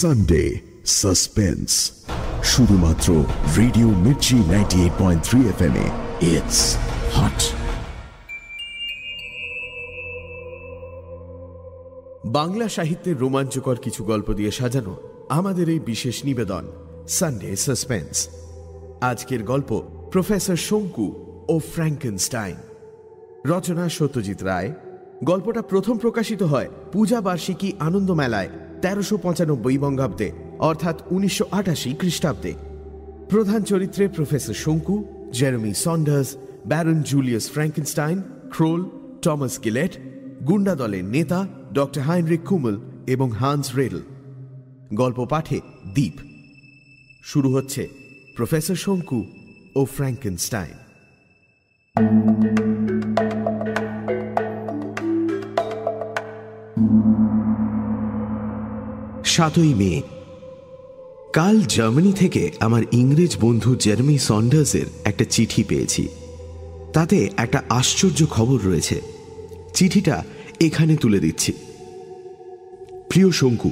Sunday suspense শুধুমাত্র radio Mirchi ninety eight point three F M it's hot Bangla সাহিত্যের রোমাঞ্চকর কিছু গল্প দিয়ে সাজানো আমাদের এই বিশেষ নিবেদন সানডে সাসপেন্স আজকের গল্প প্রফেসর শঙ্কু ও ফ্র্যাঙ্কেনস্টাইন রচনা সত্যজিৎ রায়। গল্পটা প্রথম প্রকাশিত হয় পূজা বার্ষিকী আনন্দ মেলায়। তেরোশো পঁচানব্বই বঙ্গাব্দে, অর্থাৎ উনিশশো আটাশি খ্রিস্টাব্দে। প্রধান চরিত্রে professor Shonku, Jeremy Saunders, baron Julius Frankenstein, Krol, Thomas Gillett, গুন্ডা দলের নেতা ডক্টর হাইনরিক কুমল এবং হান্স রেডল। গল্প পাঠে দ্বীপ। শুরু হচ্ছে প্রফেসর শঙ্কু ও ফ্র্যাঙ্কেনস্টাইন। সাতই মে। কাল জার্মানি থেকে আমার ইংরেজ বন্ধু জেরমি সন্ডার্সের একটা চিঠি পেয়েছি। তাতে একটা আশ্চর্য খবর রয়েছে। চিঠিটা এখানে তুলে দিচ্ছি। প্রিয় শঙ্কু,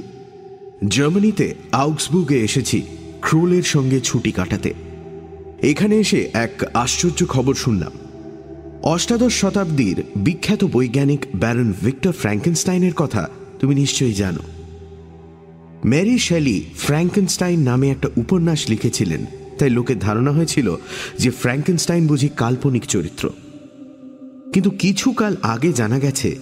জার্মানিতে আউক্সবুগে এসেছি ক্রোলের সঙ্গে ছুটি কাটাতে। এখানে এসে এক আশ্চর্য খবর শুনলাম। অষ্টাদশ শতাব্দীর বিখ্যাত বৈজ্ঞানিক ব্যারন ভিক্টর ফ্র্যাঙ্কেনস্টাইনের কথা তুমি নিশ্চয়ই জানো। ম্যারি শ্যালি ফ্র্যাঙ্কেনস্টাইন নামে একটা উপন্যাস লিখেছিলেন। তাই লোকের ধারণা হয়েছিল যে ফ্র্যাঙ্কেনস্টাইন বুঝি কাল্পনিক চরিত্র। কিন্তু কিছু কাল আগে জানা গেছে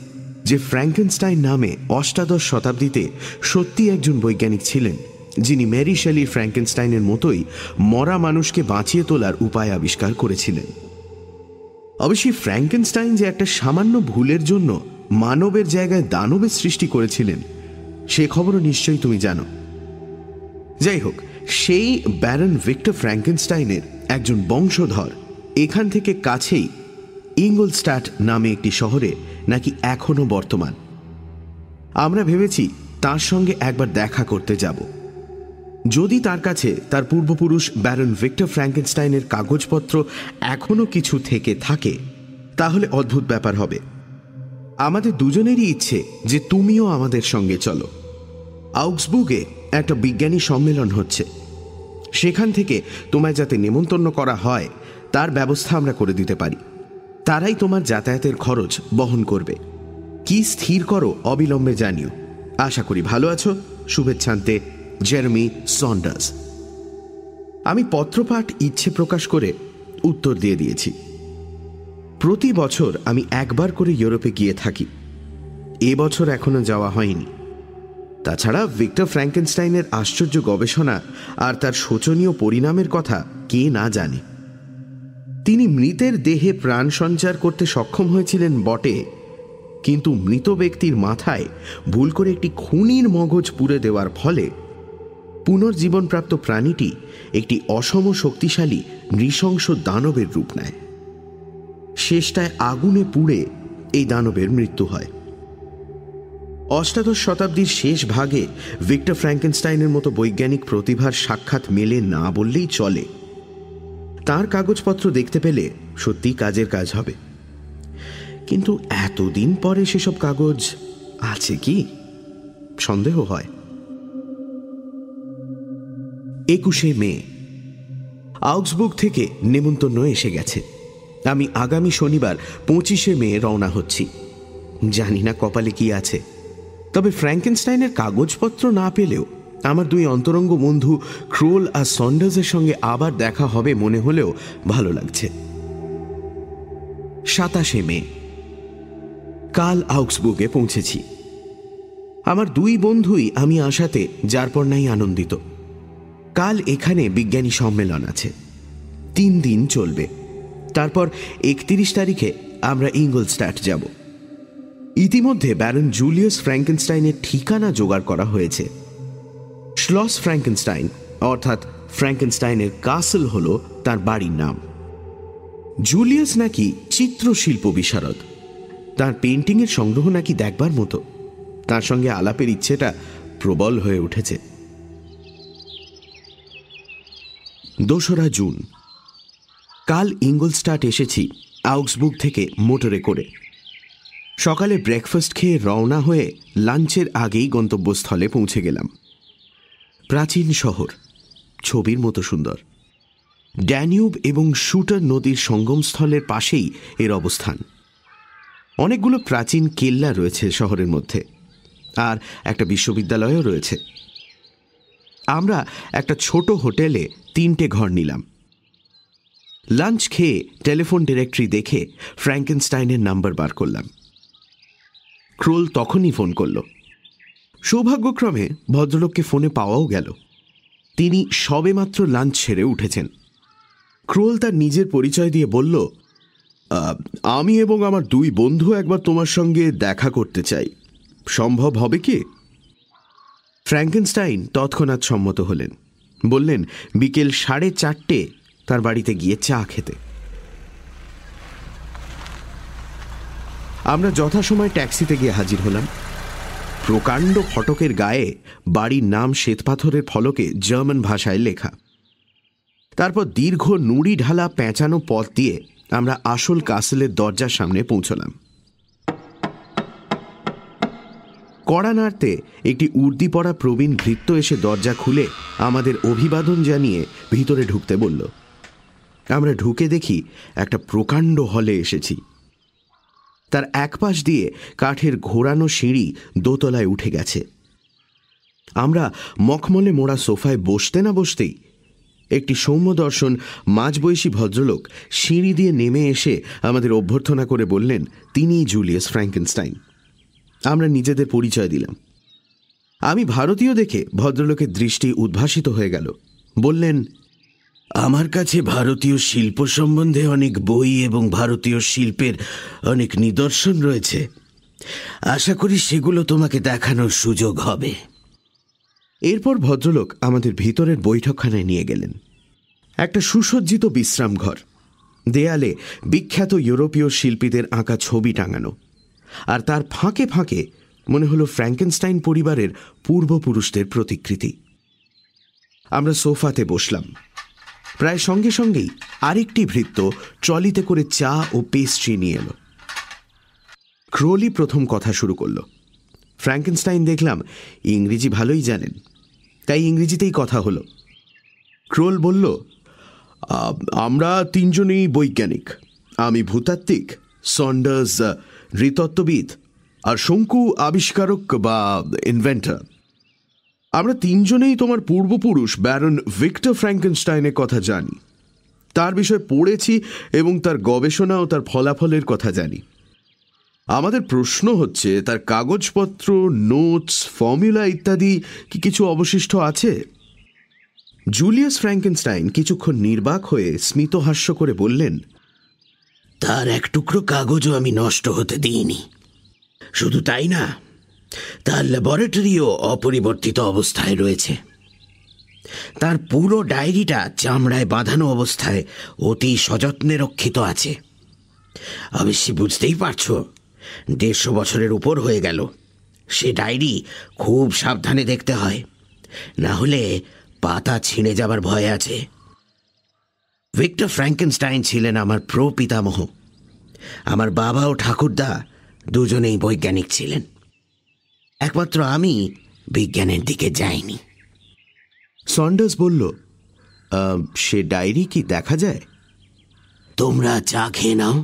যে ফ্র্যাঙ্কেনস্টাইন নামে অষ্টাদশ শতাব্দীতে সত্যি একজন বৈজ্ঞানিক ছিলেন, যিনি ম্যারি শ্যালি ফ্র্যাঙ্কেনস্টাইনের মতোই মরা মানুষকে বাঁচিয়ে তোলার উপায় আবিষ্কার করেছিলেন। অবশ্যই ফ্র্যাঙ্কেনস্টাইন যে একটা সামান্য ভুলের জন্য মানবের জায়গায় দানবের সৃষ্টি করেছিলেন সে খবরও নিশ্চয়ই তুমি জানো। যাই হোক, সেই ব্যারন ভিক্টর ফ্র্যাঙ্কেনস্টাইনের একজন বংশধর এখান থেকে কাছেই ইঙ্গলস্টাট নামে একটি শহরে নাকি এখনও বর্তমান। আমরা ভেবেছি তার সঙ্গে একবার দেখা করতে যাব। যদি তার কাছে তার পূর্বপুরুষ ব্যারন ভিক্টর ফ্র্যাঙ্কেনস্টাইনের কাগজপত্র এখনও কিছু থেকে থাকে, তাহলে অদ্ভুত ব্যাপার হবে। আমাদের দুজনেরই ইচ্ছে যে তুমিও আমাদের সঙ্গে চলো। আউক্সবুগে একটা বিজ্ঞানী সম্মেলন হচ্ছে। সেখান থেকে তোমায় যাতে নেমন্তন্ন করা হয়, তার ব্যবস্থা আমরা করে দিতে পারি। তারাই তোমার যাতায়াতের খরচ বহন করবে। কি স্থির করো অবিলম্বে জানিও। আশা করি ভালো আছো। শুভেচ্ছান্তে, জেরমি সন্ডাস আমি পত্রপাঠ ইচ্ছে প্রকাশ করে উত্তর দিয়ে দিয়েছি। প্রতি বছর আমি একবার করে ইউরোপে গিয়ে থাকি। এবছর এখনও যাওয়া হয়নি। তাছাড়া ভিক্টর ফ্র্যাঙ্কেনস্টাইনের আশ্চর্য গবেষণা আর তার শোচনীয় পরিণামের কথা কে না জানে। তিনি মৃতের দেহে প্রাণ সঞ্চার করতে সক্ষম হয়েছিলেন বটে, কিন্তু মৃত ব্যক্তির মাথায় ভুল করে একটি খুনির মগজ পুড়ে দেওয়ার ফলে পুনর্জীবনপ্রাপ্ত প্রাণীটি একটি অসম শক্তিশালী নৃশংস দানবের রূপ নেয়। শেষটায় আগুনে পুড়ে এই দানবের মৃত্যু হয়। অষ্টাদশ শতাব্দীর শেষ ভাগে ভিক্টর ফ্র্যাঙ্কেনস্টাইনের মতো বৈজ্ঞানিক প্রতিভার সাক্ষাৎ মেলে না বললেই চলে। তার কাগজপত্র দেখতে পেলে সত্যি কাজের কাজ হবে। কিন্তু এতদিন পরে সেসব কাগজ আছে কি? সন্দেহ হয়। একুশে মে আউক্সবুক থেকে নেমন্তন্ন এসে গেছে। আমি আগামী শনিবার পঁচিশে মে রওনা হচ্ছি। জানি না কপালে কি আছে। তবে ফ্র্যাঙ্কেনস্টাইনের কাগজপত্র না পেলেও আমার দুই অন্তরঙ্গ বন্ধু ক্রোল আর সন্ডার্সের সঙ্গে আবার দেখা হবে মনে হলেও ভালো লাগছে। সাতাশে মে, কাল আউক্সবুকে পৌঁছেছি। আমার দুই বন্ধুই আমি আসাতে যার পর নাই আনন্দিত। কাল এখানে বিজ্ঞানী সম্মেলন আছে। তিন দিন চলবে। তারপর একত্রিশ তারিখে আমরা ইঙ্গলস্ট্যাট যাব। ইতিমধ্যে ব্যারন জুলিয়াস ফ্র্যাঙ্কেনস্টাইনের ঠিকানা জোগাড় করা হয়েছে। শ্লস ফ্র্যাঙ্কেনস্টাইন, অর্থাৎ ফ্র্যাঙ্কেনস্টাইনের কাসল হল তার বাড়ির নাম। জুলিয়াস নাকি চিত্রশিল্প বিশারদ। তার পেন্টিংয়ের সংগ্রহ নাকি দেখবার মতো। তার সঙ্গে আলাপের ইচ্ছেটা প্রবল হয়ে উঠেছে। দোসরা জুন। কাল ইঙ্গলস্টাট এসেছি আউক্সবুক থেকে মোটরে করে। সকালে ব্রেকফাস্ট খেয়ে রওনা হয়ে লাঞ্চের আগেই গন্তব্যস্থলে পৌঁছে গেলাম। প্রাচীন শহর, ছবির মতো সুন্দর। ড্যানিউব এবং শুটার নদীর সঙ্গমস্থলের পাশেই এর অবস্থান। অনেকগুলো প্রাচীন কেল্লা রয়েছে শহরের মধ্যে, আর একটা বিশ্ববিদ্যালয়ও রয়েছে। আমরা একটা ছোট হোটেলে তিনটে ঘর নিলাম। লাঞ্চ খেয়ে টেলিফোন ডিরেক্টরি দেখে ফ্র্যাঙ্কেনস্টাইনের নাম্বার বার করলাম। ক্রোল তখনই ফোন করল। সৌভাগ্যক্রমে ভদ্রলোককে ফোনে পাওয়াও গেল। তিনি সবেমাত্র লাঞ্চ সেরে উঠেছেন। ক্রোল তার নিজের পরিচয় দিয়ে বলল আমি এবং আমার দুই বন্ধু একবার তোমার সঙ্গে দেখা করতে চাই। সম্ভব হবে কি? ফ্র্যাঙ্কেনস্টাইন তৎক্ষণাৎ সম্মত হলেন। বললেন, বিকেল সাড়ে চারটে তার বাড়িতে গিয়ে চা খেতে। আমরা যথাসময় ট্যাক্সিতে গিয়ে হাজির হলাম। প্রকাণ্ড ফটকের গায়ে বাড়ির নাম শ্বেতপাথরের ফলকে জার্মান ভাষায় লেখা। তারপর দীর্ঘ নুড়ি ঢালা পেঁচানো পথ দিয়ে আমরা আসল কাসেলের দরজার সামনে পৌঁছলাম। কড়া নাড়তে একটি উর্দি পড়া প্রবীণ ভৃত্য এসে দরজা খুলে আমাদের অভিবাদন জানিয়ে ভিতরে ঢুকতে বলল, আমরা ঢুকে দেখি একটা প্রকাণ্ড হলে এসেছি। তার একপাশ দিয়ে কাঠের ঘোরানো সিঁড়ি দোতলায় উঠে গেছে। আমরা মখমলে মোড়া সোফায় বসতে না বসতেই একটি সৌম্যদর্শন মাঝবয়সী ভদ্রলোক সিঁড়ি দিয়ে নেমে এসে আমাদের অভ্যর্থনা করে বললেন তিনিই জুলিয়াস ফ্র্যাঙ্কেনস্টাইন। আমরা নিজেদের পরিচয় দিলাম। আমি ভারতীয় দেখে ভদ্রলোকের দৃষ্টি উদ্ভাসিত হয়ে গেল। বললেন আমার কাছে ভারতীয় শিল্প সম্বন্ধে অনেক বই এবং ভারতীয় শিল্পের অনেক নিদর্শন রয়েছে। আশা করি সেগুলো তোমাকে দেখানোর সুযোগ হবে। এরপর ভদ্রলোক আমাদের ভিতরের বৈঠকখানায় নিয়ে গেলেন। একটা সুসজ্জিত বিশ্রাম ঘর। দেয়ালে বিখ্যাত ইউরোপীয় শিল্পীদের আঁকা ছবি টাঙানো। আর তার ফাঁকে ফাঁকে মনে হলো ফ্র্যাঙ্কেনস্টাইন পরিবারের পূর্বপুরুষদের প্রতিকৃতি। আমরা সোফাতে বসলাম। প্রায় সঙ্গে সঙ্গেই আরেকটি ভৃত্য ট্রলিতে করে চা ও পেস্ট্রি নিয়ে এলো। ক্রোলি প্রথম কথা শুরু করল। ফ্র্যাঙ্কেনস্টাইন দেখলাম ইংরেজি ভালোই জানেন। তাই ইংরেজিতেই কথা হলো। ক্রোল বলল আমরা তিনজনেই বৈজ্ঞানিক। আমি ভূতাত্ত্বিক, সন্ডার্স নৃতত্ত্ববিদ, আর শঙ্কু আবিষ্কারক বা ইনভেন্টার। আমরা তিনজনেই তোমার পূর্বপুরুষ, ব্যারন ভিক্টর ফ্র্যাঙ্কেনস্টাইনের কথা জানি। তার বিষয়ে পড়েছি এবং তার গবেষণা ও তার ফলাফলের কথা জানি। আমাদের প্রশ্ন হচ্ছে, তার কাগজপত্র, নোটস, ফর্মুলা ইত্যাদি কি কিছু অবশিষ্ট আছে? জুলিয়াস ফ্র্যাঙ্কেনস্টাইন কিছুক্ষণ নির্বাক হয়ে স্মিতহাস্য করে বললেন, তার এক টুকরো কাগজও আমি নষ্ট হতে দিইনি। শুধু তাই না তার ল্যাবরেটরিও অপরিবর্তিত অবস্থায় রয়েছে। তার পুরো ডায়েরিটা চামড়ায় বাঁধানো অবস্থায় অতি সযত্নে রক্ষিত আছে। অবশ্যই বুঝতেই পারছ, দেড়শো বছরের উপর হয়ে গেল। সে ডায়েরি খুব সাবধানে দেখতে হয়। না হলে পাতা ছিঁড়ে যাবার ভয় আছে। ভিক্টর ফ্র্যাঙ্কেনস্টাইন ছিলেন আমার প্রপিতামহ। আমার বাবা ও ঠাকুরদা দুজনেই বৈজ্ঞানিক ছিলেন। একমাত্র আমি বিজ্ঞানের দিকে যাইনি। সন্ডার্স বলল সে ডায়েরি কি দেখা যায়? তোমরা চা খেয়ে নাও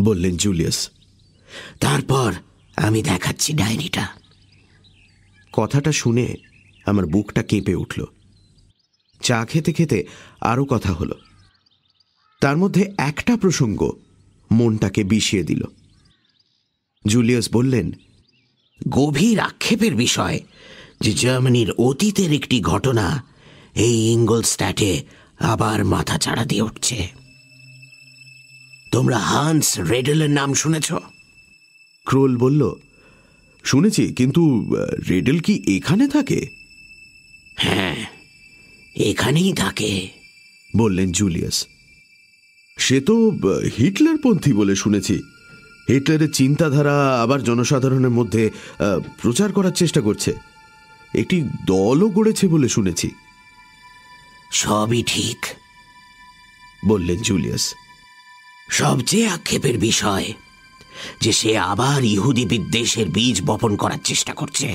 বললেন জুলিয়াস। তারপর আমি দেখাচ্ছি ডায়েরিটা। কথাটা শুনে আমার বুকটা কেঁপে উঠল। চা খেতে খেতে আরও কথা হলো। তার মধ্যে একটা প্রসঙ্গ মনটাকে বিষিয়ে দিল। জুলিয়াস বললেন গভীর আক্ষেপের বিষয় যে জার্মানির অতীতের একটি ঘটনা এই স্ট্যাটে আবার মাথা চাড়া দিয়ে উঠছে। তোমরা হান্স রেডেলের নাম শুনেছ? ক্রোল বলল শুনেছি কিন্তু রেডেল কি এখানে থাকে? হ্যাঁ এখানেই থাকে। বললেন জুলিয়াস। সে তো হিটলারপন্থী বলে শুনেছি। হিটলারের চিন্তাধারা আবার জনসাধারণের মধ্যে প্রচার করার চেষ্টা করছে। একটি দলও গড়েছে বলে শুনেছি। সবই ঠিক বললেন জুলিয়াস। সবচেয়ে আক্ষেপের বিষয় যে সে আবার ইহুদি বিদ্বেষের বীজ বপন করার চেষ্টা করছে।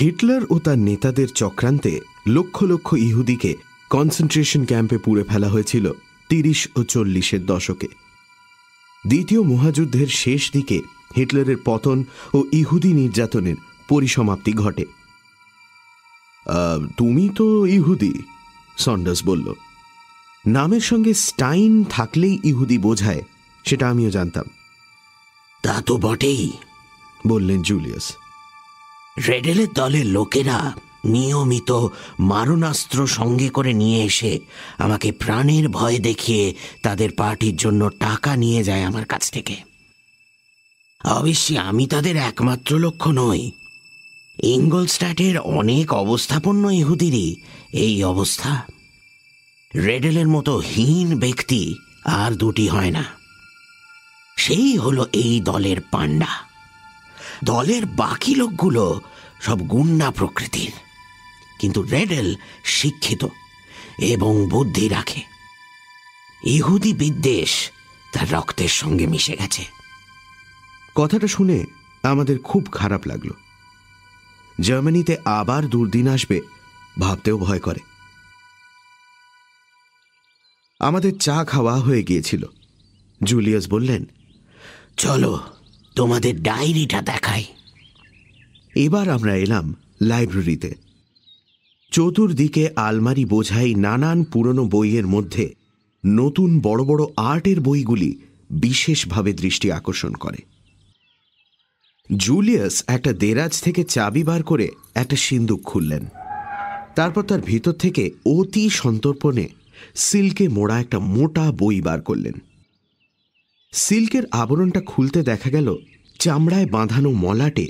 হিটলার ও তার নেতাদের চক্রান্তে লক্ষ লক্ষ ইহুদিকে কনসেন্ট্রেশন ক্যাম্পে পুড়ে ফেলা হয়েছিল তিরিশ ও চল্লিশের দশকে। দ্বিতীয় মহাযুদ্ধের শেষ দিকে হিটলারের পতন ও ইহুদি নির্যাতনের পরিসমাপ্তি ঘটে। তুমি তো ইহুদি সন্ডাস বলল। নামের সঙ্গে স্টাইন থাকলেই ইহুদি বোঝায় সেটা আমিও জানতাম। তা তো বটেই বললেন জুলিয়াস। রেডেলের দলের লোকেরা নিয়মিত মারণাস্ত্র সঙ্গে করে নিয়ে এসে আমাকে প্রাণের ভয় দেখিয়ে তাদের পার্টির জন্য টাকা নিয়ে যায় আমার কাছ থেকে। অবশ্যই আমি তাদের একমাত্র লক্ষ্য নই। ইঙ্গলস্ট্যাটের অনেক অবস্থাপন্ন ইহুদিরই এই অবস্থা। রেডেলের মতো হীন ব্যক্তি আর দুটি হয় না। সেই হলো এই দলের পাণ্ডা। দলের বাকি লোকগুলো সব গুন্ডা প্রকৃতির। কিন্তু রেডেল শিক্ষিত এবং বুদ্ধি রাখে। ইহুদি বিদ্বেষ তার রক্তের সঙ্গে মিশে গেছে। কথাটা শুনে আমাদের খুব খারাপ লাগল। জার্মানিতে আবার দুর্দিন আসবে ভাবতেও ভয় করে। আমাদের চা খাওয়া হয়ে গিয়েছিল। জুলিয়াস বললেন চলো তোমাদের ডায়েরিটা দেখাই। এবার আমরা এলাম লাইব্রেরিতে। চতুর্দিকে আলমারি বোঝাই নানান পুরনো বইয়ের মধ্যে নতুন বড় বড় আর্টের বইগুলি বিশেষভাবে দৃষ্টি আকর্ষণ করে। জুলিয়াস একটা দেরাজ থেকে চাবি বার করে একটা সিন্দুক খুললেন। তারপর তার ভিতর থেকে অতি সন্তর্পণে সিল্কে মোড়া একটা মোটা বই বার করলেন। সিল্কের আবরণটা খুলতে দেখা গেল চামড়ায় বাঁধানো মলাটে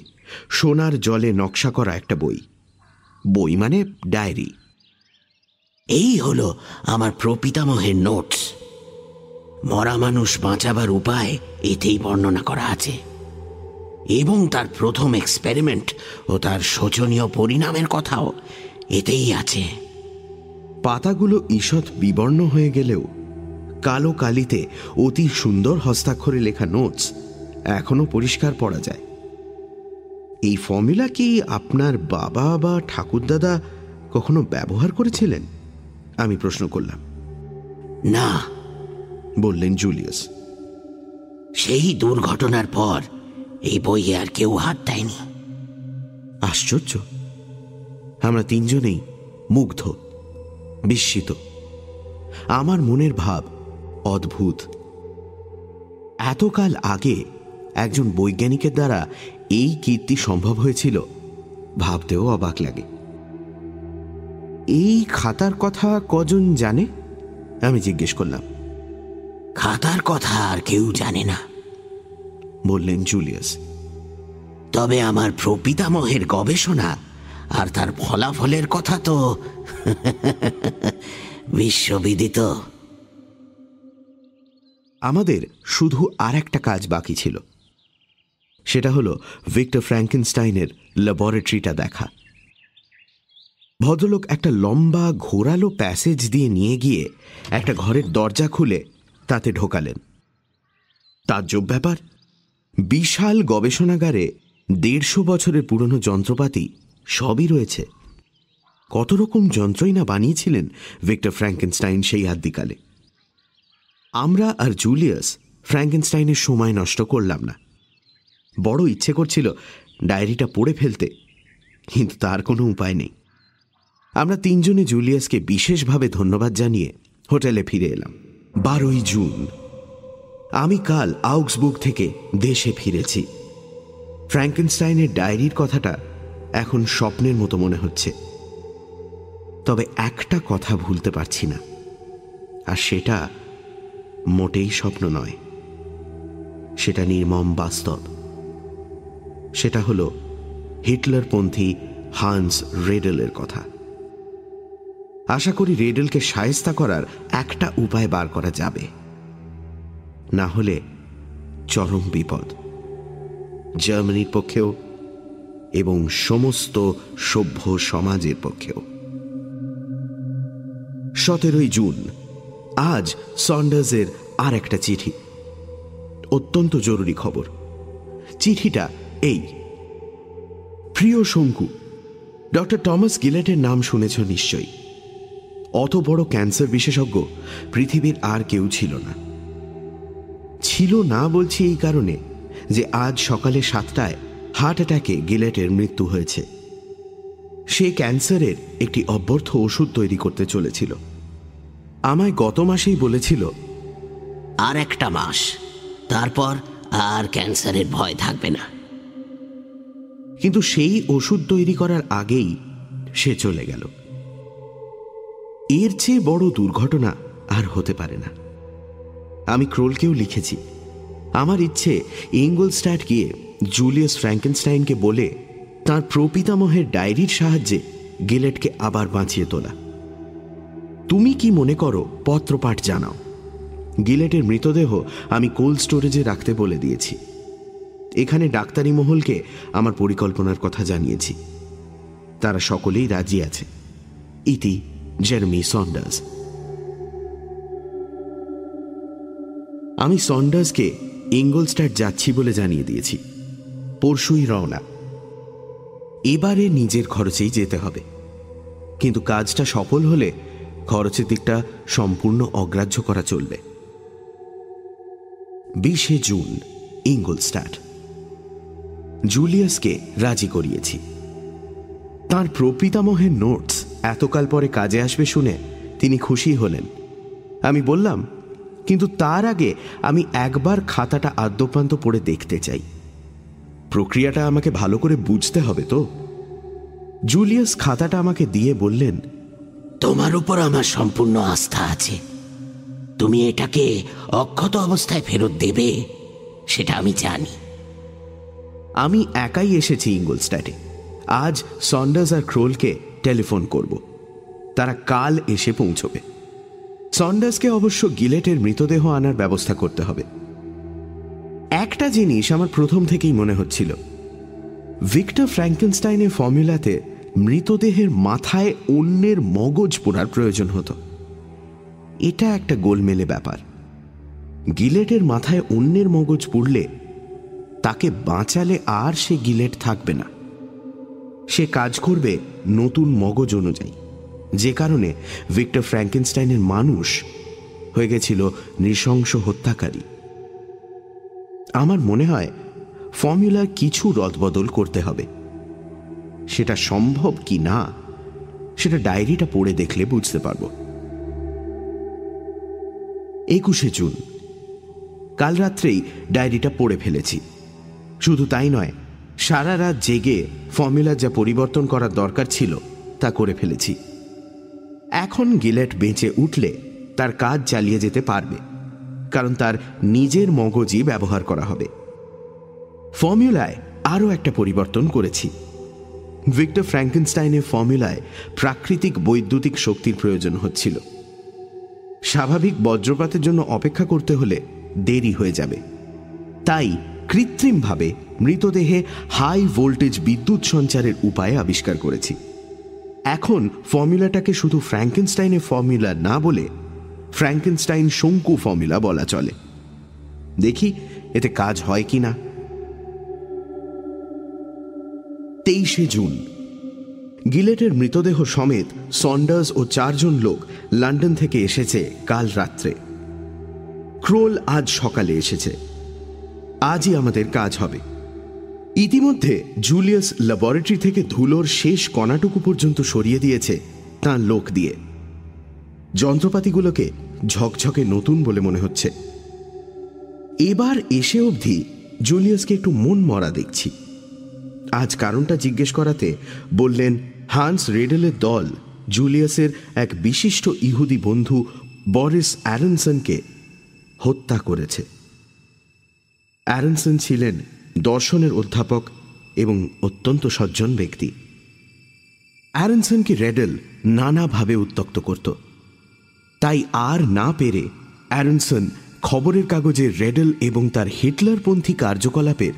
সোনার জলে নকশা করা একটা বই। বই মানে ডায়েরি। এই হলো আমার প্রপিতামহের নোটস। মরা মানুষ বাঁচাবার উপায় এতেই বর্ণনা করা আছে। এবং তার প্রথম এক্সপেরিমেন্ট ও তার শোচনীয় পরিণামের কথাও এতেই আছে। পাতাগুলো ঈষৎ বিবর্ণ হয়ে গেলেও কালো কালিতে অতি সুন্দর হস্তাক্ষরে লেখা নোটস এখনও পরিষ্কার পড়া যায়। এই ফর্মুলা কি আপনার বাবা বা ঠাকুরদাদা কখনো ব্যবহার করেছিলেন? আমি প্রশ্ন করলাম। না বললেন জুলিয়াস। সেই দুর্ঘটনার পর এই বইয়ে আর কেউ হাত দেয়নি। আশ্চর্য। আমরা তিনজনেই মুগ্ধ বিস্মিত। আমার মনের ভাব অদ্ভুত। এতকাল আগে একজন বৈজ্ঞানিকের দ্বারা এই কীর্তি সম্ভব হয়েছিল? ভাবতেও অবাক লাগে। এই খাতার কথা কজন জানে? আমি জিজ্ঞেস করলাম। খাতার কথা আর কেউ জানে না বললেন জুলিয়াস। তবে আমার প্রপিতামহের গবেষণা আর তার ফলাফলের কথা তো বিশ্ববিদিত। আমাদের শুধু আর একটা কাজ বাকি ছিল। সেটা হলো ভিক্টর ফ্র্যাঙ্কেনস্টাইনের ল্যাবরেটরিটা দেখা। ভদ্রলোক একটা লম্বা, ঘোরালো প্যাসেজ দিয়ে নিয়ে গিয়ে একটা ঘরের দরজা খুলে তাতে ঢোকালেন। তার তাজ্জব ব্যাপার, বিশাল গবেষণাগারে দেড়শো বছরের পুরনো যন্ত্রপাতি সবই রয়েছে। কত রকম যন্ত্রই না বানিয়েছিলেন ভিক্টর ফ্র্যাঙ্কেনস্টাইন সেই আদ্যিকালে। আমরা আর জুলিয়াস ফ্র্যাঙ্কেনস্টাইনের সময় নষ্ট করলাম না। বড় ইচ্ছে করছিল ডায়েরিটা পড়ে ফেলতে, কিন্তু তার কোনো উপায় নেই। আমরা তিনজনে জুলিয়াসকে বিশেষভাবে ধন্যবাদ জানিয়ে হোটেলে ফিরে এলাম। বারোই জুন। আমি কাল আউক্সবুক থেকে দেশে ফিরেছি। ফ্র্যাঙ্কেনস্টাইনের ডায়েরির কথাটা এখন স্বপ্নের মতো মনে হচ্ছে। তবে একটা কথা ভুলতে পারছি না, আর সেটা মোটেই স্বপ্ন নয়। সেটা নির্মম বাস্তব। সেটা হল হিটলারপন্থী হান্স রেডেলের কথা। আশা করি রেডেলকে সায়স্তা করার একটা উপায় বার করা যাবে। না হলে চরম বিপদ। জার্মানির পক্ষেও এবং সমস্ত সভ্য সমাজের পক্ষেও। সতেরোই জুন, আজ সন্ডার্সের আর একটা চিঠি। অত্যন্ত জরুরি খবর। চিঠিটা এই। প্রিয় শঙ্কু, ডক্টর টমাস গিলেটের নাম শুনেছ নিশ্চয়ই। অত বড় ক্যান্সার বিশেষজ্ঞ পৃথিবীর আর কেউ ছিল না। ছিল না বলছি এই কারণে যে আজ সকালে সাতটায় হার্ট অ্যাটাকে গিলেটের মৃত্যু হয়েছে। সে ক্যান্সারের একটি অব্যর্থ ওষুধ তৈরি করতে চলেছিল। আমায় গত মাসেই বলেছিল, আর একটা মাস, তারপর আর ক্যান্সারের ভয় থাকবে না। কিন্তু সেই ওষুধ তৈরি করার আগেই সে চলে গেল। এর চেয়ে বড় দুর্ঘটনা আর হতে পারে না। আমি ক্রোলকেও লিখেছি, আমার ইচ্ছে ইঙ্গলস্ট্যাট গিয়ে জুলিয়াস ফ্র্যাঙ্কেনস্টাইনকে বলে তার প্রপিতামহের ডায়েরির সাহায্যে গিলেটকে আবার বাঁচিয়ে তোলা। তুমি কি মনে করো, পত্রপাঠ জানাও। গিলেটের মৃতদেহ আমি কোল্ড স্টোরেজে রাখতে বলে দিয়েছি। এখানে ডাক্তারি মহলকে আমার পরিকল্পনার কথা জানিয়েছি। তারা সকলেই রাজি আছে। ইতি জার্মি সন্ডার্স। আমি সন্ডার্সকে ইঙ্গলস্ট্যাট যাচ্ছি বলে জানিয়ে দিয়েছি। পরশুই রওনা। এবারে নিজের খরচেই যেতে হবে। কিন্তু কাজটা সফল হলে খরচের দিকটা সম্পূর্ণ অগ্রাহ্য করা চলবে। বিশে জুন ইঙ্গলস্ট্যাট জুলিয়াসকে রাজি করিয়েছি। তার প্রপিতামহের নোটস এতকাল পরে কাজে আসবে শুনে তিনি খুশি হলেন। আমি বললাম, কিন্তু তার আগে আমি একবার খাতাটা আদ্যপ্রান্ত পড়ে দেখতে চাই। প্রক্রিয়াটা আমাকে ভালো করে বুঝতে হবে তো? জুলিয়াস খাতাটা আমাকে দিয়ে বললেন, তোমার উপর আমার সম্পূর্ণ আস্থা আছে। তুমি এটাকে অক্ষত অবস্থায় ফেরত দেবে, সেটা আমি জানি। আমি একাই এসেছি ইঙ্গলস্ট্যাটে আজ সন্ডার্স আর ক্রোলকে টেলিফোন করব। তারা কাল এসে পৌঁছবে। সন্ডার্সকে অবশ্য গিলেটের মৃতদেহ আনার ব্যবস্থা করতে হবে। একটা জিনিস আমার প্রথম থেকেই মনে হচ্ছিল। ভিক্টর ফ্র্যাঙ্কেনস্টাইনের ফর্মুলাতে মৃতদেহের মাথায় অন্যের মগজ পোড়ার প্রয়োজন হতো। এটা একটা গোলমেলে ব্যাপার। গিলেটের মাথায় অন্যের মগজ পুড়লে তাকে বাঁচালে আর সে গিলেট থাকবে না। সে কাজ করবে নতুন মগজ অনুযায়ী। যে কারণে ভিক্টর ফ্র্যাঙ্কেনস্টাইনের মানুষ হয়ে গেছিল নৃশংস হত্যাকারী। আমার মনে হয় ফর্মুলার কিছু রদবদল করতে হবে। সেটা সম্ভব কি না, সেটা ডায়েরিটা পড়ে দেখলে বুঝতে পারব। একুশে জুন। কাল রাত্রেই ডায়েরিটা পড়ে ফেলেছি। শুধু তাই নয়, সারা রাত জেগে ফর্মুলার যা পরিবর্তন করার দরকার ছিল তা করে ফেলেছি। এখন গিলেট বেঁচে উঠলে তার কাজ চালিয়ে যেতে পারবে, কারণ তার নিজের মগজই ব্যবহার করা হবে। ফর্মুলায় আরও একটা পরিবর্তন করেছি। ভিক্টর ফ্র্যাঙ্কেনস্টাইনের ফর্মুলায় প্রাকৃতিক বৈদ্যুতিক শক্তির প্রয়োজন হচ্ছিল। স্বাভাবিক বজ্রপাতের জন্য অপেক্ষা করতে হলে দেরি হয়ে যাবে। তাই কৃত্রিমভাবে মৃতদেহে হাই ভোল্টেজ বিদ্যুৎ সঞ্চারের উপায় আবিষ্কার করেছি। এখন ফর্মুলাটাকে শুধু ফ্র্যাঙ্কেনস্টাইনের ফর্মুলা না বলে ফ্র্যাঙ্কেনস্টাইন শঙ্কু ফর্মুলা বলা চলে। দেখি, এতে কাজ হয় কি না তেইশে জুন। গিলেটের মৃতদেহ সমেত সন্ডার্স ও চারজন লোক লন্ডন থেকে এসেছে কাল রাত্রে। ক্রোল আজ সকালে এসেছে। আজই আমাদের কাজ হবে। ইতিমধ্যে জুলিয়াস ল্যাবরেটরি থেকে ধুলোর শেষ কণাটুকু পর্যন্ত সরিয়ে দিয়েছে তাঁর লোক দিয়ে। যন্ত্রপাতিগুলোকে ঝকঝকে নতুন বলে মনে হচ্ছে। এবার এসে অবধি জুলিয়াসকে একটু মন মরা দেখছি। আজ কারণটা জিজ্ঞেস করাতে বললেন, হান্স রেডেলের দল জুলিয়াসের এক বিশিষ্ট ইহুদি বন্ধু বরিস অ্যারনসনকে হত্যা করেছে। অ্যারনসন ছিলেন দর্শনের অধ্যাপক এবং অত্যন্ত সজ্জন ব্যক্তি। অ্যারনসনকে রেডেল নানাভাবে উত্তক্ত করত। তাই আর না পেরে অ্যারনসন খবরের কাগজে রেডেল এবং তার হিটলারপন্থী কার্যকলাপের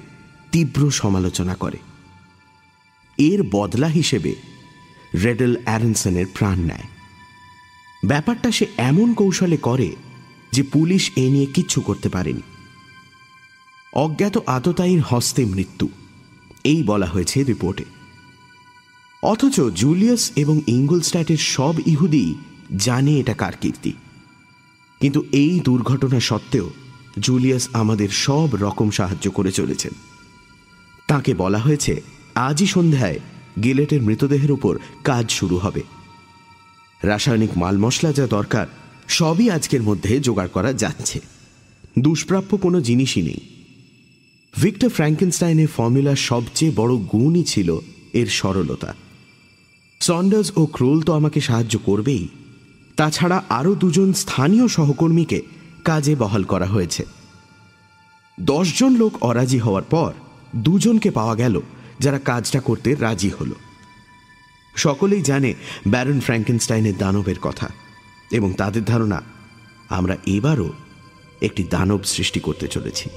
তীব্র সমালোচনা করে। এর বদলা হিসেবে রেডেল অ্যারনসনের প্রাণ নেয়। ব্যাপারটা সে এমন কৌশলে করে যে পুলিশ এ নিয়ে কিচ্ছু করতে পারেনি। অজ্ঞাত আততায়ীর হস্তে মৃত্যু। এই বলা হয়েছে রিপোর্টে। অথচ জুলিয়াস এবং ইঙ্গলস্ট্যাটের সব ইহুদি জানে এটা কার কীর্তি। কিন্তু এই দুর্ঘটনা সত্ত্বেও জুলিয়াস আমাদের সব রকম সাহায্য করে চলেছেন। তাকে বলা হয়েছে, আজই সন্ধ্যায় গিলেটের মৃতদেহের উপর কাজ শুরু হবে। রাসায়নিক মাল মশলা যা দরকার, সবই আজকের মধ্যে জোগাড় করা যাচ্ছে। দুষ্প্রাপ্য কোনো জিনিসই নেই। ভিক্টর ফ্র্যাঙ্কেনস্টাইনের ফর্মুলার সবচেয়ে বড় গুণই ছিল এর সরলতা। সন্ডার্স ও ক্রোল তো আমাকে সাহায্য করবেই। তাছাড়া আরও দুজন স্থানীয় সহকর্মীকে কাজে বহাল করা হয়েছে। দশজন লোক অরাজি হওয়ার পর দুজনকে পাওয়া গেল যারা কাজটা করতে রাজি হল। সকলেই জানে ব্যারন ফ্র্যাঙ্কেনস্টাইনের দানবের কথা এবং তাদের ধারণা, আমরা এবারও একটি দানব সৃষ্টি করতে চলেছি।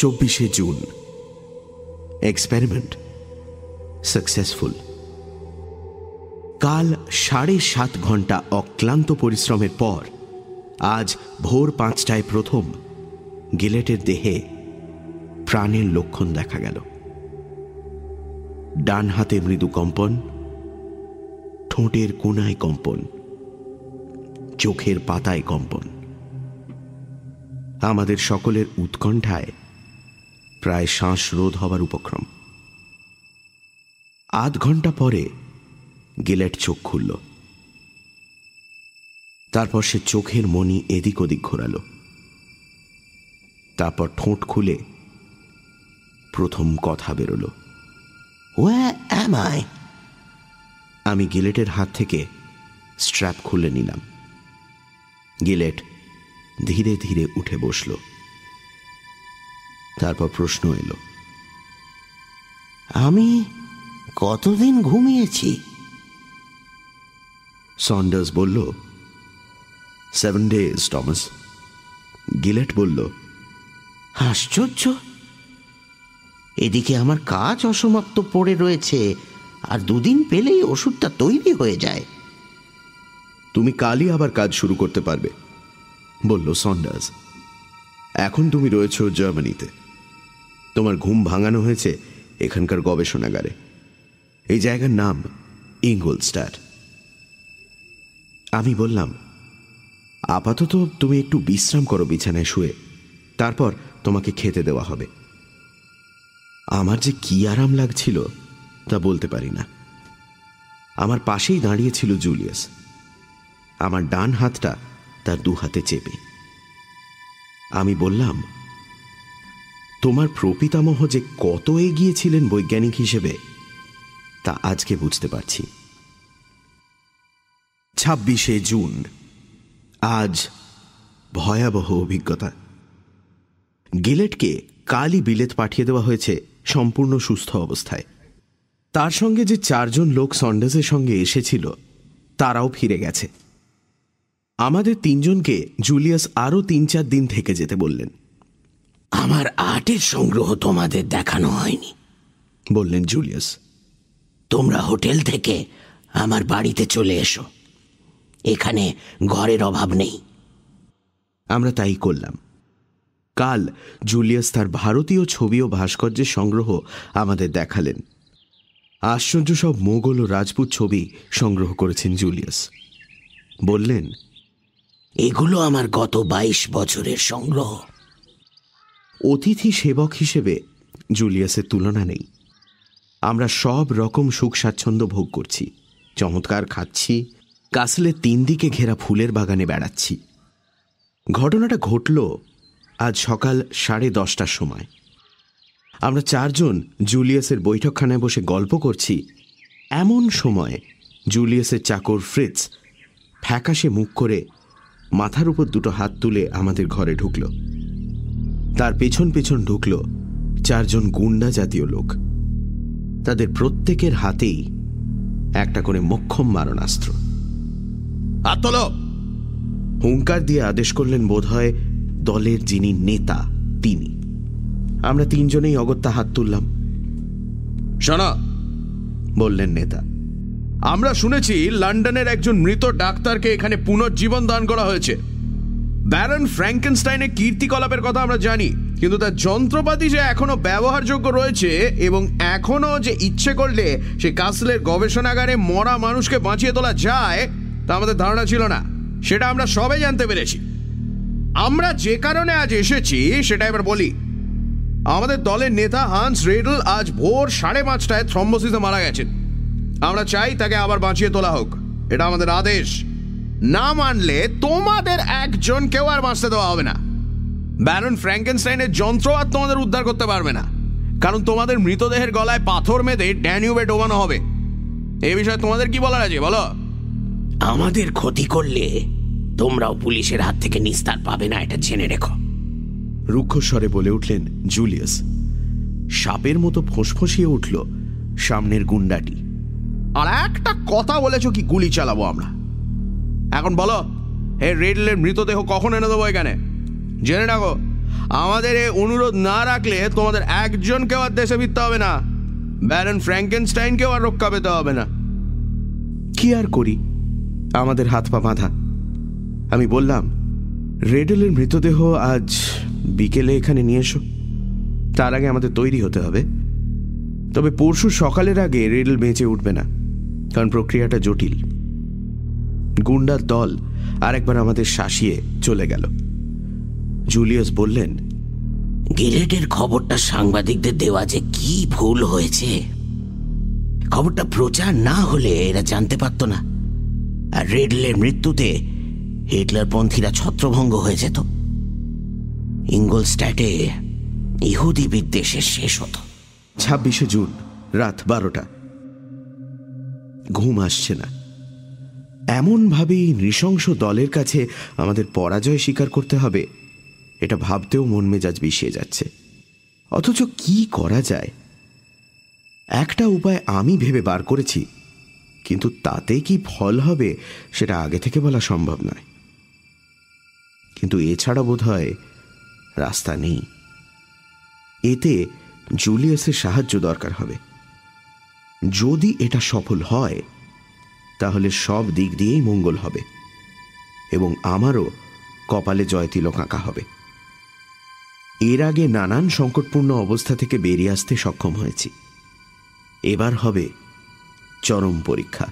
চব্বিশে জুন। এক্সপেরিমেন্ট সাকসেসফুল কাল সাড়ে সাত ঘণ্টা অক্লান্ত পরিশ্রমের পর, আজ ভোর পাঁচটায় প্রথম গিলেটের দেহে প্রাণের লক্ষণ দেখা গেল। ডান হাতে মৃদু কম্পন, ঠোঁটের কোনায় কম্পন, চোখের পাতায় কম্পন। আমাদের সকলের উৎকণ্ঠায় প্রায় শ্বাসরোধ হবার উপক্রম। আধ ঘণ্টা পরে গিলেট চোখ খুলল। তারপর সে চোখের মনি এদিক ওদিক ঘোরাল। তারপর ঠোঁট খুলে প্রথম কথা বেরোল? আমি গিলেটের হাত থেকে স্ট্র্যাপ খুলে নিলাম। গিলেট ধীরে ধীরে উঠে বসল। তারপর প্রশ্ন এলো, আমি কতদিন ঘুমিয়েছি? সন্ডার্স বলল সেভেন ডেজ টমাস গিলেট বলল, আশ্চর্য! এদিকে আমার কাজ অসমাপ্ত পড়ে রয়েছে, আর দুদিন পেলেই ওষুধটা তৈরি হয়ে যায়। তুমি কালই আবার কাজ শুরু করতে পারবে, বলল সন্ডার্স এখন তুমি রয়েছ জার্মানিতে। তোমার ঘুম ভাঙানো হয়েছে এখানকার গবেষণাগারে। এই জায়গার নাম ইঙ্গল স্টার আমি বললাম, আপাতত তুমি একটু বিশ্রাম করো বিছানায় শুয়ে, তারপর তোমাকে খেতে দেওয়া হবে। আমার যে কি আরাম লাগছিল তা বলতে পারি না। আমার পাশেই দাঁড়িয়েছিল জুলিয়াস। আমার ডান হাতটা তার দু হাতে চেপে। আমি বললাম তোমার প্রপিতামহ যে কত এগিয়েছিলেন বৈজ্ঞানিক হিসেবে, তা আজকে বুঝতে পারছি। ছাব্বিশে জুন, আজ ভয়াবহ অভিজ্ঞতা। গিলেটকে কালই বিলেত পাঠিয়ে দেওয়া হয়েছে সম্পূর্ণ সুস্থ অবস্থায়। তার সঙ্গে যে চারজন লোক সন্ডাসের সঙ্গে এসেছিল, তারাও ফিরে গেছে। আমাদের তিনজনকে জুলিয়াস আরও তিন চার দিন থেকে যেতে বললেন। আমার আর্টের সংগ্রহ তোমাদের দেখানো হয়নি। বললেন জুলিয়াস। তোমরা হোটেল থেকে আমার বাড়িতে চলে এসো। এখানে ঘরের অভাব নেই। আমরা তাই করলাম। কাল জুলিয়াস তার ভারতীয় ছবি ও ভাস্কর্যের সংগ্রহ আমাদের দেখালেন। আশ্চর্য সব মোগল ও রাজপুত ছবি সংগ্রহ করেছেন জুলিয়াস। বললেন এগুলো আমার গত বাইশ বছরের সংগ্রহ। অতিথি সেবক হিসেবে জুলিয়াসের তুলনা নেই। আমরা সব রকম সুখ স্বাচ্ছন্দ্য ভোগ করছি, চমৎকার খাচ্ছি কাসলের তিন দিকে ঘেরা ফুলের বাগানে বেড়াচ্ছি। ঘটনাটা ঘটল আজ সকাল সাড়ে দশটার সময়। আমরা চারজন জুলিয়াসের বৈঠকখানায় বসে গল্প করছি। এমন সময় জুলিয়াসের চাকর ফ্রিটস ফ্যাকাশে মুখ করে মাথার উপর দুটো হাত তুলে আমাদের ঘরে ঢুকল। তার পেছন পেছন ঢুকল চারজন গুন্ডা জাতীয় লোক। তাদের প্রত্যেকের হাতেই একটা করে মক্ষম মারণাস্ত্র। আতল! হুঙ্কার দিয়ে আদেশ করলেন বোধহয় দলের যিনি নেতা তিনি। আমরা তিনজনেই অগত্যা হাত তুললাম। শোনা বললেন নেতা। আমরা শুনেছি লন্ডনের একজন মৃত ডাক্তারকে এখানে পুনর্জীবন দান করা হয়েছে। ব্যারন ফ্র্যাঙ্কেনস্টাইনের কীর্তিকলাপের কথা আমরা জানি, কিন্তু তার যন্ত্রপাতি যে এখনও ব্যবহারযোগ্য রয়েছে এবং এখনও যে ইচ্ছে করলে সে কাসলের গবেষণাগারে মরা মানুষকে বাঁচিয়ে তোলা যায়, তা আমাদের ধারণা ছিল না। সেটা আমরা সবে জানতে পেরেছি। আমরা যে কারণে আজ এসেছি, সেটা এবার বলি। আমাদের দলের নেতা হান্স রেডল আজ ভোর সাড়ে পাঁচটায় থ্রম্বোসিসে মারা গেছেন। আমরা চাই তাকে আবার বাঁচিয়ে তোলা হোক। এটা আমাদের আদেশ। না মানলে তোমাদের একজন কেউ আর বাঁচতে দেওয়া হবে না। ব্যারন ফ্র্যাঙ্কেনস্টাইনের যন্ত্র আর তোমাদের উদ্ধার করতে পারবে না। কারণ তোমাদের মৃতদেহের গলায় পাথর মেঁধে ড্যানিউবে ডোবানো হবে। এই বিষয়ে তোমাদের কি বলার আছে বলো? আমাদের ক্ষতি করলে তোমরাও পুলিশের হাত থেকে নিস্তার পাবে না এটা জেনে রেখো। রুক্ষস্বরে বলে উঠলেন জুলিয়াস। সাপের মতো ফোঁসফোঁসিয়ে উঠল সামনের গুন্ডাটি। আর একটা কথা বলেছ কি গুলি চালাবো আমরা? এখন বলো, হে রেডলের মৃতদেহ কখন এনে দেবো এখানে? জেনে রাখো, আমাদের এ অনুরোধ না রাখলে তোমাদের একজনকেও আর দেশে ফিরতে হবে না। ব্যারন ফ্র্যাঙ্কেনস্টাইনকেও আর রক্ষা পেতে হবে না। কি আর করি? আমাদের হাত পা বাঁধা। আমি বললাম, রেডেলের মৃতদেহ আজ বিকেলে এখানে নিয়ে এসো। তার আগে আমাদের তৈরি হতে হবে। তবে পরশু সকালের আগে রেডেল বেঁচে উঠবে না, কারণ প্রক্রিয়াটা জটিল। গুন্ডার দল আরেকবার আমাদের শাসিয়ে চলে গেল। জুলিয়াস বললেন গিলেটের খবরটা সাংবাদিকদের দেওয়া যে কি ভুল হয়েছে খবরটা প্রচার না হলে এরা জানতে পারত না। আর রেডলের মৃত্যুতে হিটলার পন্থীরা ছত্রভঙ্গ হয়ে যেত ইঙ্গলস্ট্যাটে ইহুদি বিদ্বেষের শেষ হতো। ছাব্বিশে জুন রাত বারোটা। ঘুম আসছে না। এমনভাবেই নৃশংস দলের কাছে আমাদের পরাজয় স্বীকার করতে হবে। এটা ভাবতেও মন মেজাজ বিষিয়ে যাচ্ছে। অথচ কি করা যায়? একটা উপায় আমি ভেবে বার করেছি, কিন্তু তাতে কি ফল হবে সেটা আগে থেকে বলা সম্ভব নয়। কিন্তু এছাড়া বোধ হয় রাস্তা নেই। এতে জুলিয়াসের সাহায্য দরকার হবে। যদি এটা সফল হয় তাহলে সব দিক দিয়েই মঙ্গল হবে এবং আমারও কপালে জয়তিলক আঁকা হবে। এর আগে নানান সংকটপূর্ণ অবস্থা থেকে বেরিয়ে আসতে সক্ষম হয়েছি। এবার হবে চরম পরীক্ষা।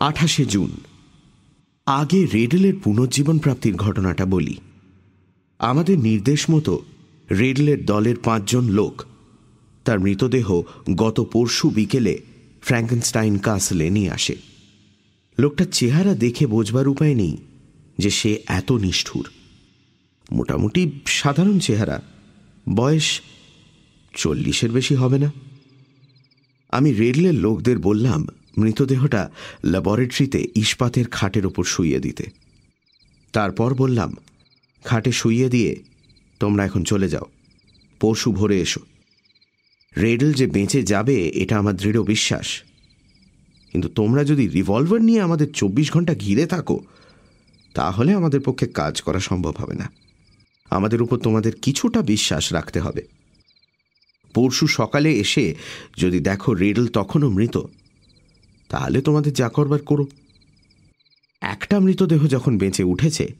আঠাশে জুন। আগে রেডেলের পুনর্জীবন প্রাপ্তির ঘটনাটা বলি। আমাদের নির্দেশ মতো রেডলের দলের পাঁচজন লোক, তার মৃতদেহ গত পরশু বিকেলে ফ্র্যাঙ্কেনস্টাইন কাসলে নিয়ে আসে। লোকটার চেহারা দেখে বোঝবার উপায় নেই যে সে এত নিষ্ঠুর। মোটামুটি সাধারণ চেহারা। বয়স চল্লিশের বেশি হবে না। আমি রেডলের লোকদের বললাম মৃতদেহটা ল্যাবরেটরিতে ইস্পাতের খাটের ওপর শুইয়ে দিতে। তারপর বললাম, খাটে শুইয়ে দিয়ে তোমরা এখন চলে যাও। পরশু ভোরে এসো। রেডল যে বেঁচে যাবে, এটা আমার দৃঢ় বিশ্বাস। কিন্তু তোমরা যদি রিভলভার নিয়ে আমাদের চব্বিশ ঘণ্টা ঘিরে থাকো, তাহলে আমাদের পক্ষে কাজ করা সম্ভব হবে না। আমাদের উপর তোমাদের কিছুটা বিশ্বাস রাখতে হবে। পরশু সকালে এসে যদি দেখো রেডল তখনও মৃত, তাহলে তোমাদের যা করবার করো। একটা মৃতদেহ যখন বেঁচে উঠেছে,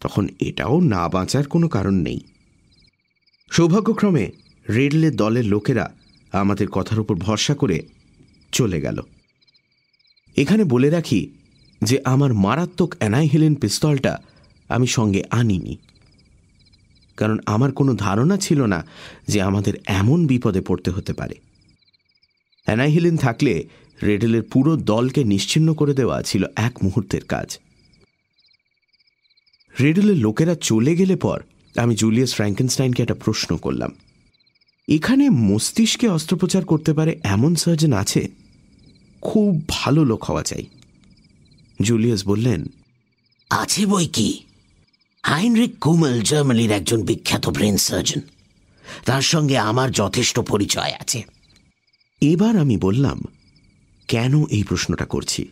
তখন এটাও না বাঁচার কোনো কারণ নেই। সৌভাগ্যক্রমে রেডলের দলের লোকেরা আমাদের কথার উপর ভরসা করে চলে গেল। এখানে বলে রাখি যে, আমার মারাত্মক অ্যানাইহেলেন পিস্তলটা আমি সঙ্গে আনিনি। কারণ আমার কোনো ধারণা ছিল না যে আমাদের এমন বিপদে পড়তে হতে পারে। অ্যানাইহেলেন থাকলে রেডেলের পুরো দলকে নিশ্চিন্ন করে দেওয়া ছিল এক মুহূর্তের কাজ। রেডেলের লোকেরা চলে গেলে পর আমি জুলিয়াস ফ্র্যাঙ্কেনস্টাইনকে একটা প্রশ্ন করলাম। এখানে মস্তিষ্কে অস্ত্রোপচার করতে পারে এমন সার্জন আছে খুব ভালো লোক হওয়া চাই। জুলিয়াস বললেন আছে বই কি? হাইনরিক কুমেল জার্মানির একজন বিখ্যাত ব্রেন সার্জন। তার সঙ্গে আমার যথেষ্ট পরিচয় আছে। এবার আমি বললাম কেন এই প্রশ্নটা করছি?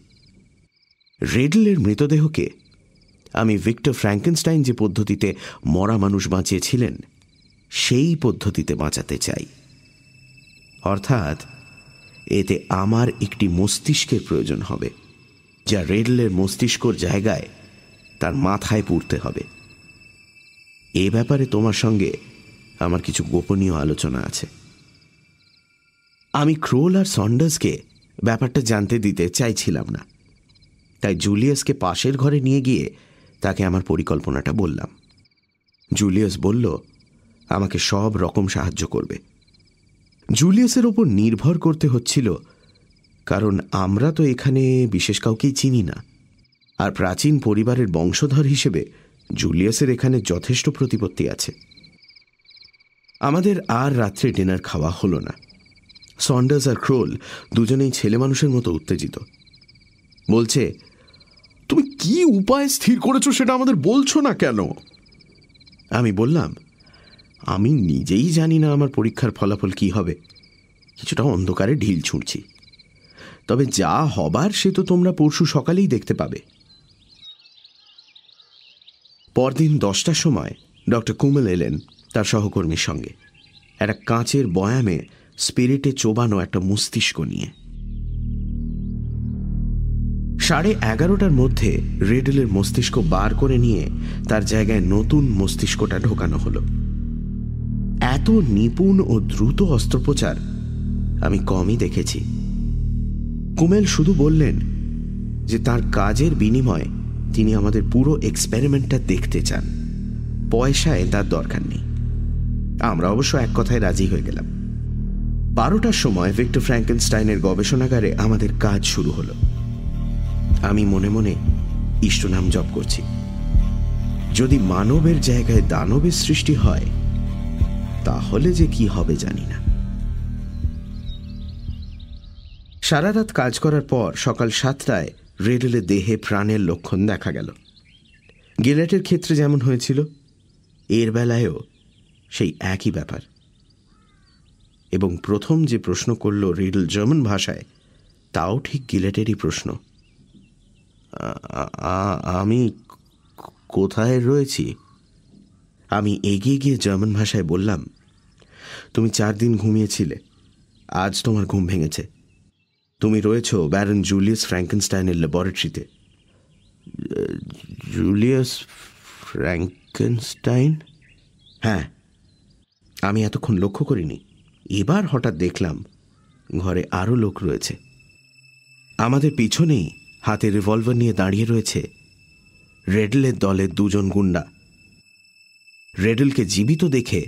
রেডলের মৃতদেহকে আমি ভিক্টর ফ্র্যাঙ্কেনস্টাইন যে পদ্ধতিতে মরা মানুষ বাঁচিয়েছিলেন সেই পদ্ধতিতে বাঁচাতে চাই। অর্থাৎ, এতে আমার একটি মস্তিষ্কের প্রয়োজন হবে, যা রেডলের মস্তিষ্কর জায়গায় তার মাথায় পুড়তে হবে। এ ব্যাপারে তোমার সঙ্গে আমার কিছু গোপনীয় আলোচনা আছে। আমি ক্রোল আর সন্ডার্সকে ব্যাপারটা জানতে দিতে চাইছিলাম না। তাই জুলিয়াসকে পাশের ঘরে নিয়ে গিয়ে তাকে আমার পরিকল্পনাটা বললাম। জুলিয়াস বলল আমাকে সব রকম সাহায্য করবে। জুলিয়াসের ওপর নির্ভর করতে হচ্ছিল, কারণ আমরা তো এখানে বিশেষ কাউকেই চিনি না। আর প্রাচীন পরিবারের বংশধর হিসেবে জুলিয়াসের এখানে যথেষ্ট প্রতিপত্তি আছে। আমাদের আর রাত্রে ডিনার খাওয়া হলো না। সন্ডার্স আর ক্রোল দুজনেই ছেলে মানুষের মতো উত্তেজিত। বলছে, তুমি কি উপায় স্থির করেছ সেটা আমাদের বলছো না কেন? আমি বললাম আমি নিজেই জানি না আমার পরীক্ষার ফলাফল কি হবে। কিছুটা অন্ধকারে ঢিল ছুঁড়ছি। তবে যা হবার সে তো তোমরা পরশু সকালেই দেখতে পাবে। পরদিন দশটার সময় ডক্টর কুমেল এলেন তার সহকর্মীর সঙ্গে। একটা কাঁচের বয়ামে স্পিরিটে চোবানো একটা মস্তিষ্ক নিয়ে। সাড়ে এগারোটার মধ্যে রেডেলের মস্তিষ্ক বার করে নিয়ে তার জায়গায় নতুন মস্তিষ্কটা ঢোকানো হলো। এত নিপুণ ও দ্রুত অস্ত্রোপচার আমি কমই দেখেছি। কুমেল শুধু বললেন যে তার কাজের বিনিময়ে তিনি আমাদের পুরো এক্সপেরিমেন্টটা দেখতে চান। পয়সায় তার দরকার নেই। আমরা অবশ্য এক কথায় রাজি হয়ে গেলাম। বারোটার সময় ভিক্টর ফ্র্যাঙ্কেনস্টাইনের গবেষণাগারে আমাদের কাজ শুরু হলো। আমি মনে মনে ইষ্টনাম জপ করছি। যদি মানবের জায়গায় দানবের সৃষ্টি হয় তাহলে যে কি হবে জানি না। সারা রাত কাজ করার পর সকাল সাতটায় রেডেলের দেহে প্রাণের লক্ষণ দেখা গেল। গিলেটের ক্ষেত্রে যেমন হয়েছিল, এর বেলায়ও সেই একই ব্যাপার। এবং প্রথম যে প্রশ্ন করল রিডল জার্মান ভাষায়, তাও ঠিক গিলেটেরই প্রশ্ন। আমি কোথায় রয়েছি? আমি এগিয়ে গিয়ে জার্মান ভাষায় বললাম, তুমি চার দিন ঘুমিয়েছিলে, আজ তোমার ঘুম ভেঙেছে। তুমি রয়েছ ব্যারন জুলিয়াস ফ্র্যাঙ্কেনস্টাইনের ল্যাবরেটরিতে। Julius Frankenstein? হ্যাঁ আমি এতক্ষণ লক্ষ্য করিনি। এবার হঠাৎ দেখলাম ঘরে আরও লোক রয়েছে। আমাদের পিছনেই হাতে রিভলভার নিয়ে দাঁড়িয়ে রয়েছে রেডলের দলের দুজন গুন্ডা। রেডলকে জীবিত দেখে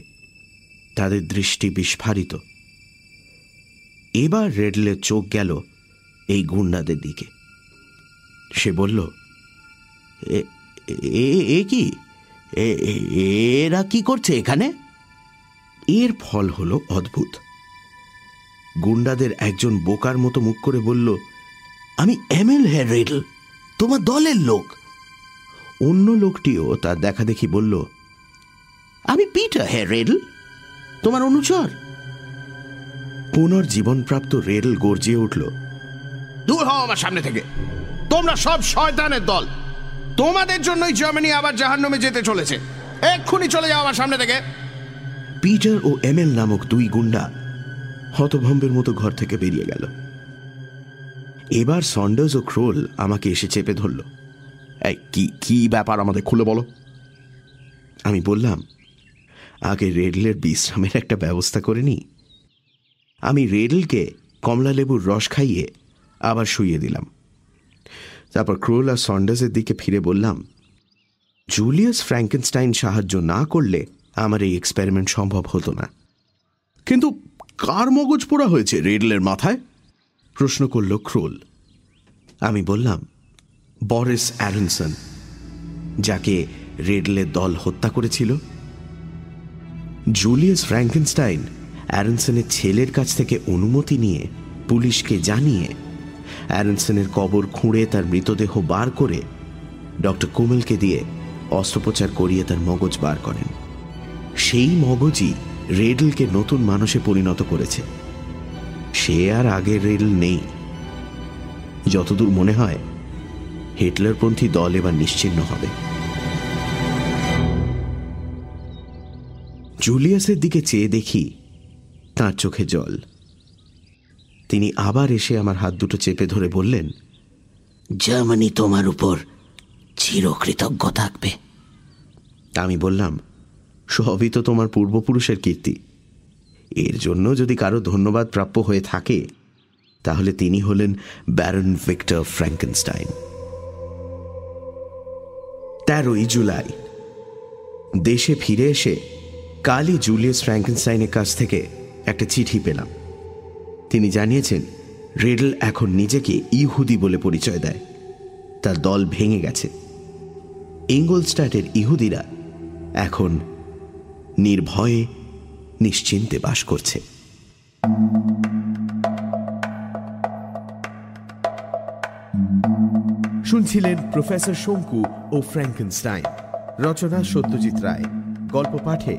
তাদের দৃষ্টি বিস্ফারিত। এবার রেডলের চোখ গেল এই গুন্ডাদের দিকে। সে বলল, এ কি? এরা কি করছে এখানে? এর ফল হলো অদ্ভুত। গুন্ডাদের একজন বোকার মতো মুখ করে বলল, আমি এমএল হ্যাঁ রেডল, তোমার দলের লোক। অন্য লোকটিও তার দেখা দেখি বলল আমি পিটার হ্যাঁ রেডল তোমার অনুচর। পুনর্জীবনপ্রাপ্ত রেডল গর্জিয়ে উঠল দূর হও আমার সামনে থেকে। তোমরা সব শয়তানের দল। তোমাদের জন্যই জার্মানি আবার জাহান্নামে যেতে চলেছে। এক্ষুনি চলে যাও আমার সামনে থেকে। পিটার ও এমএল নামক দুই গুন্ডা হতভম্বের মতো ঘর থেকে বেরিয়ে গেল। এবার সন্ডার্স ও ক্রোল আমাকে এসে চেপে ধরল। এই কি কি ব্যাপার আমাদের খুলে বলো। আমি বললাম আগে রেডলের বিশ্রামের একটা ব্যবস্থা করে নিই। আমি রেডলকে কমলা লেবুর রস খাইয়ে আবার শুইয়ে দিলাম। তারপর ক্রোল আর সন্ডার্সের দিকে ফিরে বললাম, জুলিয়াস ফ্র্যাঙ্কেনস্টাইন সাহায্য না করলে আমার এই এক্সপেরিমেন্ট সম্ভব হতো না। কিন্তু কার মগজ পোড়া হয়েছে রেডলের মাথায়? প্রশ্ন করল ক্রোল। আমি বললাম, বরিস অ্যারনসন, যাকে রেডলের দল হত্যা করেছিল জুলিয়াস ফ্র্যাঙ্কেনস্টাইন অ্যারনসনের ছেলের কাছ থেকে অনুমতি নিয়ে পুলিশকে জানিয়ে অ্যারনসনের কবর খুঁড়ে তার মৃতদেহ বার করে ডক্টর কুমেলকে দিয়ে অস্ত্রোপচার করিয়ে তার মগজ বার করেন। সেই মগজই রেডলকে নতুন মানুষে পরিণত করেছে। সে আর আগের রেডল নেই। যতদূর মনে হয়, হিটলারপন্থী দল এবার নিশ্চিন্ন হবে। জুলিয়াসের দিকে চেয়ে দেখি তার চোখে জল। তিনি আবার এসে আমার হাত দুটো চেপে ধরে বললেন জার্মানি তোমার উপর চিরকৃতজ্ঞ থাকবে। আমি বললাম সবই তো তোমার পূর্বপুরুষের কীর্তি। এর জন্য যদি কারও ধন্যবাদ প্রাপ্য হয়ে থাকে তাহলে তিনি হলেন ব্যারন ভিক্টর ফ্র্যাঙ্কেনস্টাইন। তেরোই জুলাই দেশে ফিরে এসে কালই জুলিয়াস ফ্র্যাঙ্কেনস্টাইনের কাছ থেকে একটা চিঠি পেলাম। তিনি জানিয়েছেন, রেডল এখন নিজেকে ইহুদি বলে পরিচয় দেয়। তার দল ভেঙে গেছে। ইঙ্গলস্টাটের ইহুদিরা এখন নির্ভয়ে, নিশ্চিন্তে বাস করছে। শুনছিলেন প্রফেসর শঙ্কু ও ফ্র্যাঙ্কেনস্টাইন। রচনা সত্যজিৎ রায়। গল্প পাঠে